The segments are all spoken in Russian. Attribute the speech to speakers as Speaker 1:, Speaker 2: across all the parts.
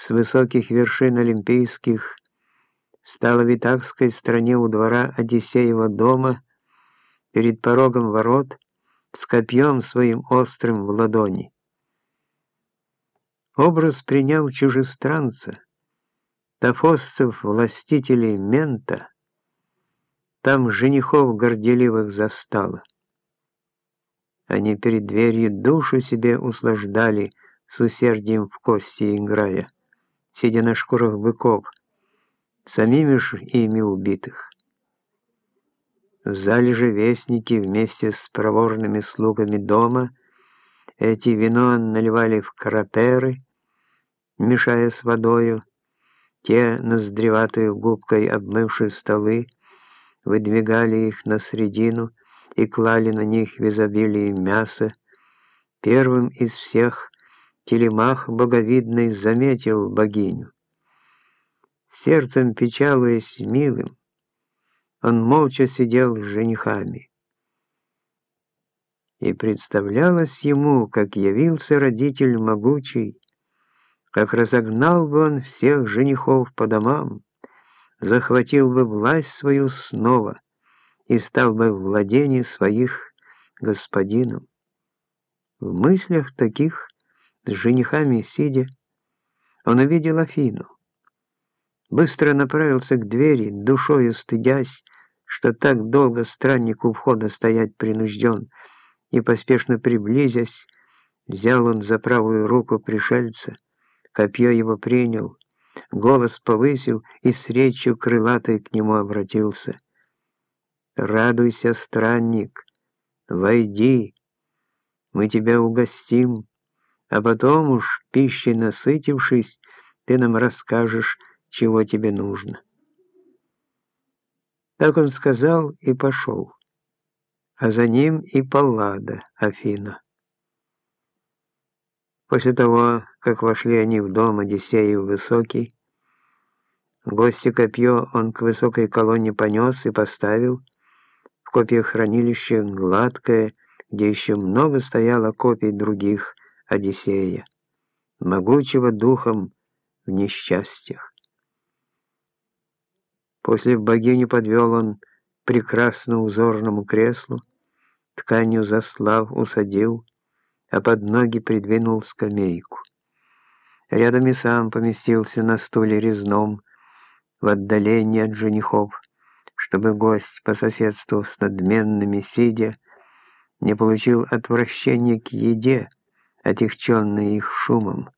Speaker 1: с высоких вершин олимпийских стала в Итакской стране у двора Одиссеева дома перед порогом ворот с копьем своим острым в ладони. Образ приняв чужестранца, тафосцев властителей мента, там женихов горделивых застало. Они перед дверью душу себе услаждали, с усердием в кости играя, сидя на шкурах быков, самими ж ими убитых. В зале же вестники вместе с проворными слугами дома эти вино наливали в кратеры, мешая с водою, те, ноздреватую губкой обмывшие столы, выдвигали их на средину и клали на них в изобилии мяса. Первым из всех Телемах боговидный заметил богиню. Сердцем печалуясь милым, он молча сидел с женихами. И представлялось ему, как явился родитель могучий, как разогнал бы он всех женихов по домам, захватил бы власть свою снова и стал бы в владении своих господином. В мыслях таких, с женихами сидя, он увидел Афину. Быстро направился к двери, душою стыдясь, что так долго странник у входа стоять принужден, и, поспешно приблизясь, взял он за правую руку пришельца, копье его принял, голос повысил и с речью крылатой к нему обратился. «Радуйся, странник, войди, мы тебя угостим, а потом уж, пищей насытившись, ты нам расскажешь, чего тебе нужно». Так он сказал и пошел, а за ним и Паллада, Афина. После того, как вошли они в дом Одиссеев Высокий, гости копье он к высокой колонне понес и поставил, в копье хранилище гладкое, где еще много стояло копий других Одиссея, могучего духом в несчастьях. После в богиню подвел он прекрасно узорному креслу, тканью заслав усадил, а под ноги придвинул скамейку. Рядом и сам поместился на стуле резном, в отдалении от женихов, чтобы гость по соседству с надменными сидя не получил отвращения к еде, отягченной их шумом.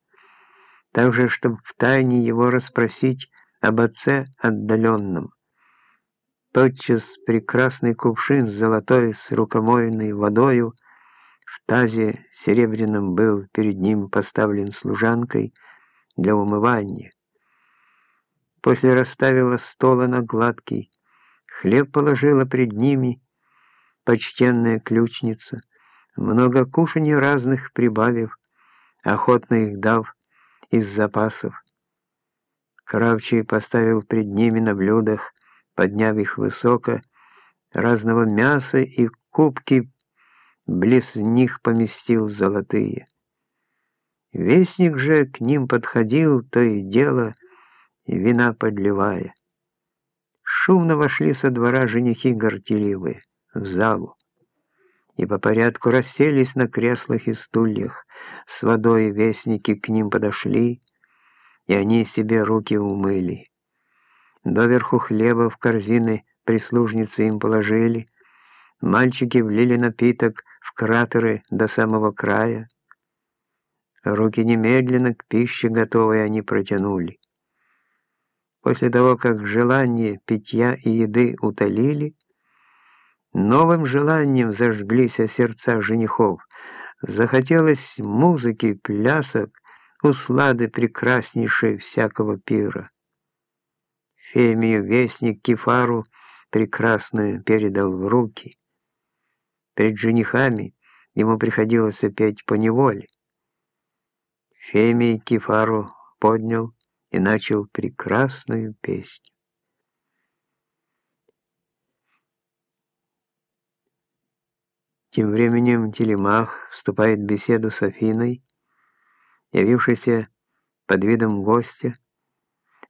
Speaker 1: Также, чтобы втайне его расспросить об отце отдаленном. Тотчас прекрасный кувшин золотой с рукомойной водою в тазе серебряном был перед ним поставлен служанкой для умывания. После расставила стола на гладкий, хлеб положила пред ними, почтенная ключница, много кушаний разных прибавив, охотно их дав из запасов. Кравчий поставил пред ними на блюдах, подняв их высоко, разного мяса и кубки близ них поместил золотые. Вестник же к ним подходил, то и дело, вина подливая. Шумно вошли со двора женихи горделивые в залу и по порядку расселись на креслах и стульях. С водой вестники к ним подошли, и они себе руки умыли. Доверху хлеба в корзины прислужницы им положили, мальчики влили напиток в кратеры до самого края. Руки немедленно к пище готовой они протянули. После того, как желание питья и еды утолили, новым желанием зажглись сердца женихов. Захотелось музыки, плясок, услады прекраснейшей всякого пира. Фемию вестник Кефару прекрасную передал в руки. Перед женихами ему приходилось петь по неволе. Фемий Кефару поднял и начал прекрасную песню. Тем временем Телемах вступает в беседу с Афиной, явившейся под видом гостя,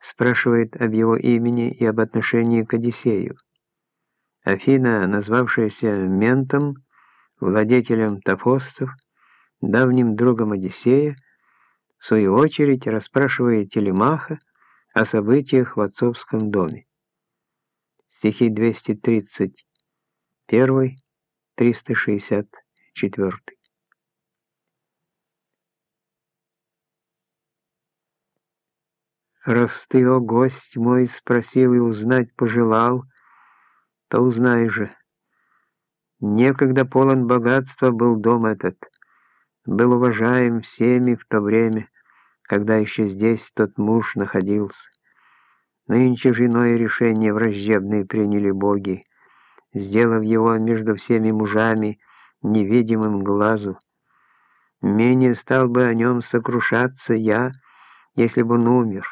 Speaker 1: спрашивает об его имени и об отношении к Одиссею. Афина, назвавшаяся ментом, владетелем Тофостов, давним другом Одиссея, в свою очередь расспрашивает Телемаха о событиях в отцовском доме. Стихи 231, 364. Раз ты, о гость мой, спросил и узнать пожелал, то узнай же. Некогда полон богатства был дом этот, был уважаем всеми в то время, когда еще здесь тот муж находился. Нынче же иное решение враждебное приняли боги, сделав его между всеми мужами невидимым глазу. Менее стал бы о нем сокрушаться я, если бы он умер.